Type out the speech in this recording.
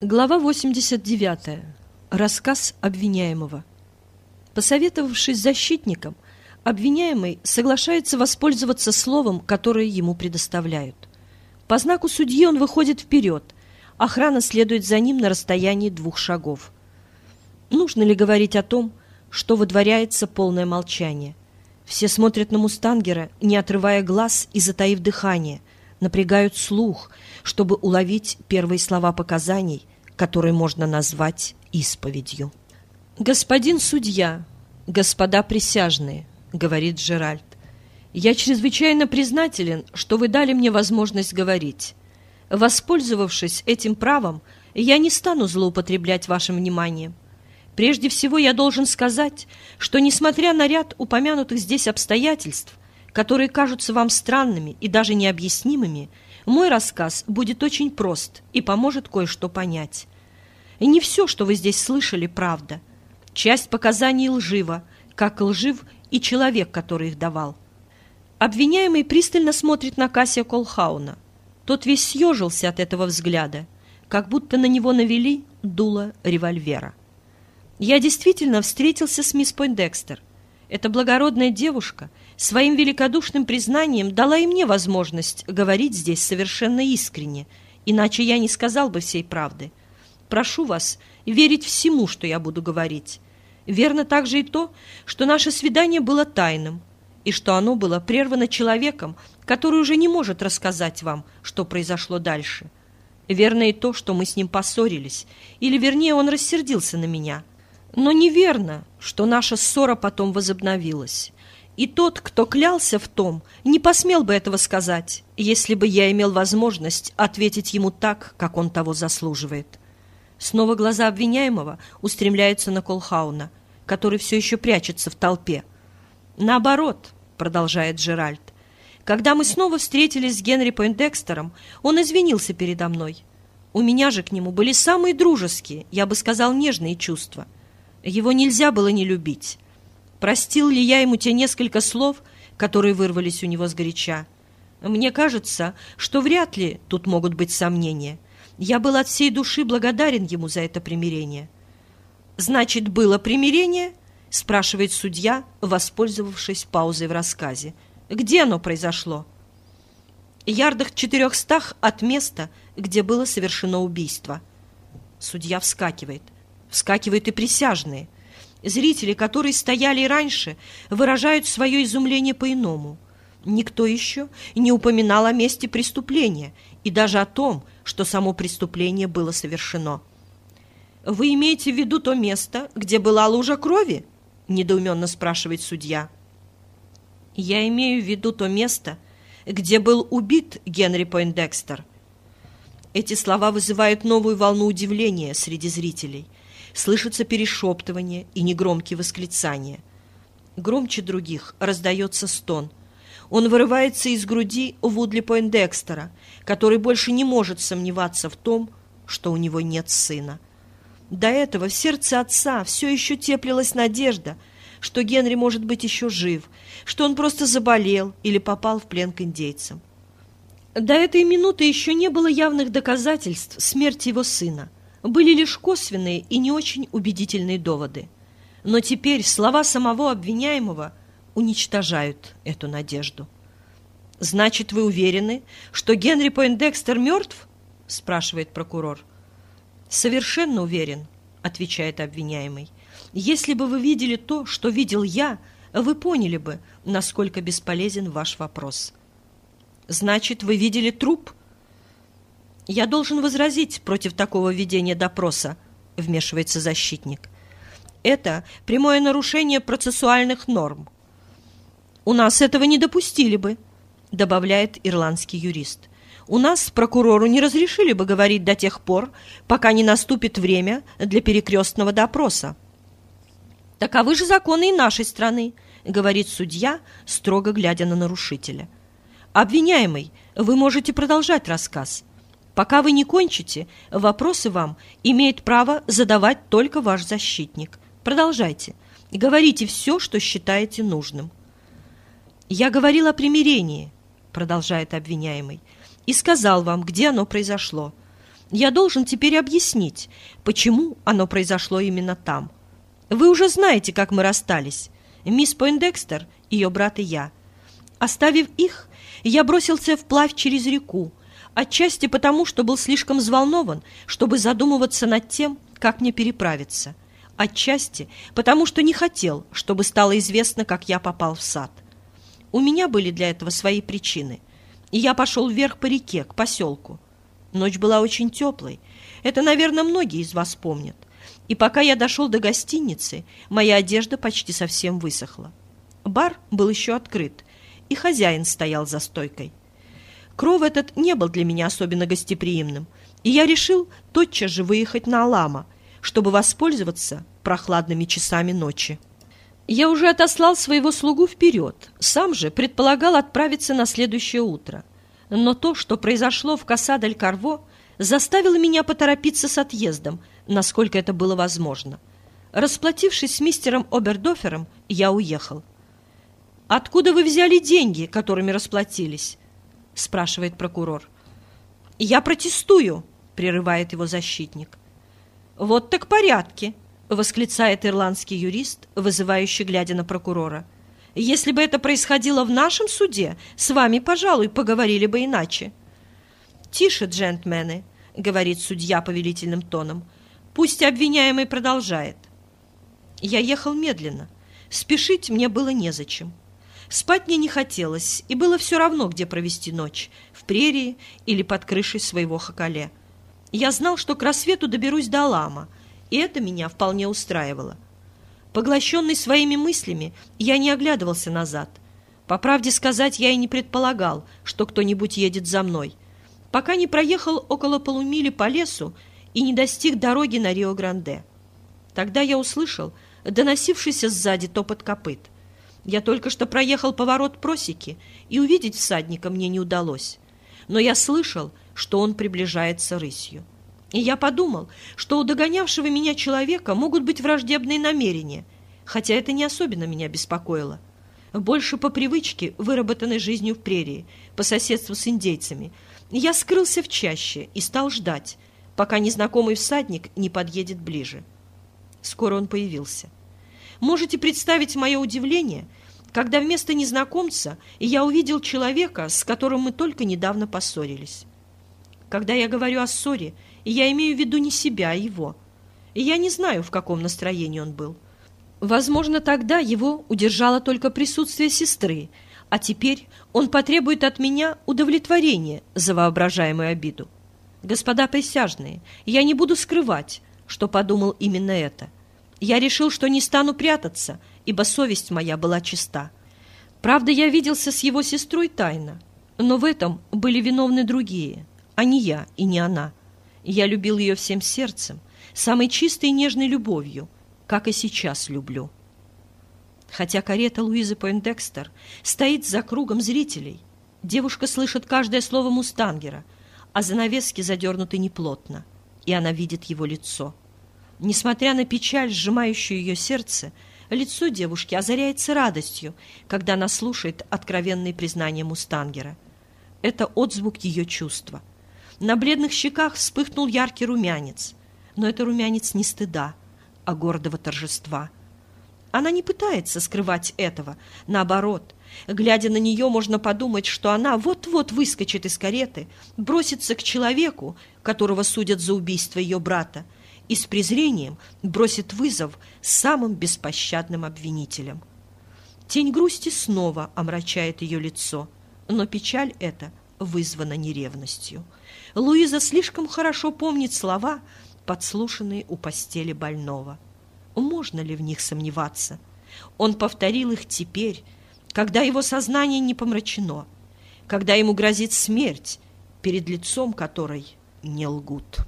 Глава 89. Рассказ обвиняемого. Посоветовавшись защитником, обвиняемый соглашается воспользоваться словом, которое ему предоставляют. По знаку судьи он выходит вперед, охрана следует за ним на расстоянии двух шагов. Нужно ли говорить о том, что выдворяется полное молчание? Все смотрят на Мустангера, не отрывая глаз и затаив дыхание, напрягают слух, чтобы уловить первые слова показаний, которые можно назвать исповедью. «Господин судья, господа присяжные», — говорит Джеральд, «я чрезвычайно признателен, что вы дали мне возможность говорить. Воспользовавшись этим правом, я не стану злоупотреблять вашим вниманием. Прежде всего я должен сказать, что, несмотря на ряд упомянутых здесь обстоятельств, которые кажутся вам странными и даже необъяснимыми, мой рассказ будет очень прост и поможет кое-что понять. И не все, что вы здесь слышали, правда. Часть показаний лжива, как лжив и человек, который их давал. Обвиняемый пристально смотрит на Кассия Колхауна. Тот весь съежился от этого взгляда, как будто на него навели дуло револьвера. Я действительно встретился с мисс Пойндекстер. Эта благородная девушка своим великодушным признанием дала и мне возможность говорить здесь совершенно искренне, иначе я не сказал бы всей правды. Прошу вас верить всему, что я буду говорить. Верно также и то, что наше свидание было тайным, и что оно было прервано человеком, который уже не может рассказать вам, что произошло дальше. Верно и то, что мы с ним поссорились, или, вернее, он рассердился на меня – но неверно, что наша ссора потом возобновилась. И тот, кто клялся в том, не посмел бы этого сказать, если бы я имел возможность ответить ему так, как он того заслуживает. Снова глаза обвиняемого устремляются на Колхауна, который все еще прячется в толпе. «Наоборот», — продолжает Джеральд, «когда мы снова встретились с Генри Пойндекстером, он извинился передо мной. У меня же к нему были самые дружеские, я бы сказал, нежные чувства». Его нельзя было не любить. Простил ли я ему те несколько слов, которые вырвались у него с горяча? Мне кажется, что вряд ли тут могут быть сомнения. Я был от всей души благодарен ему за это примирение. «Значит, было примирение?» — спрашивает судья, воспользовавшись паузой в рассказе. «Где оно произошло?» «Ярдах четырехстах от места, где было совершено убийство». Судья вскакивает — Вскакивают и присяжные. Зрители, которые стояли раньше, выражают свое изумление по-иному. Никто еще не упоминал о месте преступления и даже о том, что само преступление было совершено. «Вы имеете в виду то место, где была лужа крови?» – недоуменно спрашивает судья. «Я имею в виду то место, где был убит Генри Пойндекстер». Эти слова вызывают новую волну удивления среди зрителей – слышится перешептывание и негромкие восклицания. Громче других раздается стон. Он вырывается из груди Вудли Пойндекстера, который больше не может сомневаться в том, что у него нет сына. До этого в сердце отца все еще теплилась надежда, что Генри может быть еще жив, что он просто заболел или попал в плен к индейцам. До этой минуты еще не было явных доказательств смерти его сына – были лишь косвенные и не очень убедительные доводы. Но теперь слова самого обвиняемого уничтожают эту надежду. «Значит, вы уверены, что Генри Пойндекстер мертв?» – спрашивает прокурор. «Совершенно уверен», – отвечает обвиняемый. «Если бы вы видели то, что видел я, вы поняли бы, насколько бесполезен ваш вопрос». «Значит, вы видели труп?» «Я должен возразить против такого ведения допроса», — вмешивается защитник. «Это прямое нарушение процессуальных норм». «У нас этого не допустили бы», — добавляет ирландский юрист. «У нас прокурору не разрешили бы говорить до тех пор, пока не наступит время для перекрестного допроса». «Таковы же законы и нашей страны», — говорит судья, строго глядя на нарушителя. «Обвиняемый, вы можете продолжать рассказ». Пока вы не кончите, вопросы вам имеет право задавать только ваш защитник. Продолжайте. Говорите все, что считаете нужным. «Я говорил о примирении», — продолжает обвиняемый, «и сказал вам, где оно произошло. Я должен теперь объяснить, почему оно произошло именно там. Вы уже знаете, как мы расстались. Мисс Пойндекстер, ее брат и я. Оставив их, я бросился вплавь через реку, отчасти потому, что был слишком взволнован, чтобы задумываться над тем, как мне переправиться, отчасти потому, что не хотел, чтобы стало известно, как я попал в сад. У меня были для этого свои причины, и я пошел вверх по реке, к поселку. Ночь была очень теплой, это, наверное, многие из вас помнят. И пока я дошел до гостиницы, моя одежда почти совсем высохла. Бар был еще открыт, и хозяин стоял за стойкой. Кров этот не был для меня особенно гостеприимным, и я решил тотчас же выехать на Алама, чтобы воспользоваться прохладными часами ночи. Я уже отослал своего слугу вперед, сам же предполагал отправиться на следующее утро. Но то, что произошло в Касадель-Карво, заставило меня поторопиться с отъездом, насколько это было возможно. Расплатившись с мистером Обердофером, я уехал. «Откуда вы взяли деньги, которыми расплатились?» – спрашивает прокурор. «Я протестую», – прерывает его защитник. «Вот так порядки», — восклицает ирландский юрист, вызывающий, глядя на прокурора. «Если бы это происходило в нашем суде, с вами, пожалуй, поговорили бы иначе». «Тише, джентльмены», — говорит судья повелительным тоном. «Пусть обвиняемый продолжает». Я ехал медленно. Спешить мне было незачем. Спать мне не хотелось, и было все равно, где провести ночь — в прерии или под крышей своего хакале. Я знал, что к рассвету доберусь до Лама — и это меня вполне устраивало. Поглощенный своими мыслями, я не оглядывался назад. По правде сказать, я и не предполагал, что кто-нибудь едет за мной, пока не проехал около полумили по лесу и не достиг дороги на Рио-Гранде. Тогда я услышал доносившийся сзади топот копыт. Я только что проехал поворот просеки, и увидеть всадника мне не удалось. Но я слышал, что он приближается рысью. И я подумал, что у догонявшего меня человека могут быть враждебные намерения, хотя это не особенно меня беспокоило. Больше по привычке, выработанной жизнью в прерии, по соседству с индейцами, я скрылся в чаще и стал ждать, пока незнакомый всадник не подъедет ближе. Скоро он появился. Можете представить мое удивление, когда вместо незнакомца я увидел человека, с которым мы только недавно поссорились. Когда я говорю о ссоре, я имею в виду не себя, а его. И я не знаю, в каком настроении он был. Возможно, тогда его удержало только присутствие сестры, а теперь он потребует от меня удовлетворения за воображаемую обиду. Господа присяжные, я не буду скрывать, что подумал именно это. Я решил, что не стану прятаться, ибо совесть моя была чиста. Правда, я виделся с его сестрой тайно, но в этом были виновны другие, а не я и не она. Я любил ее всем сердцем, самой чистой и нежной любовью, как и сейчас люблю. Хотя карета Луизы Пойндекстер стоит за кругом зрителей, девушка слышит каждое слово мустангера, а занавески задернуты неплотно, и она видит его лицо. Несмотря на печаль, сжимающую ее сердце, лицо девушки озаряется радостью, когда она слушает откровенные признания мустангера. Это отзвук ее чувства — на бледных щеках вспыхнул яркий румянец, но это румянец не стыда, а гордого торжества. Она не пытается скрывать этого, наоборот. Глядя на нее, можно подумать, что она вот-вот выскочит из кареты, бросится к человеку, которого судят за убийство ее брата, и с презрением бросит вызов самым беспощадным обвинителям. Тень грусти снова омрачает ее лицо, но печаль эта вызвана не ревностью. Луиза слишком хорошо помнит слова, подслушанные у постели больного. Можно ли в них сомневаться? Он повторил их теперь, когда его сознание не помрачено, когда ему грозит смерть, перед лицом которой не лгут.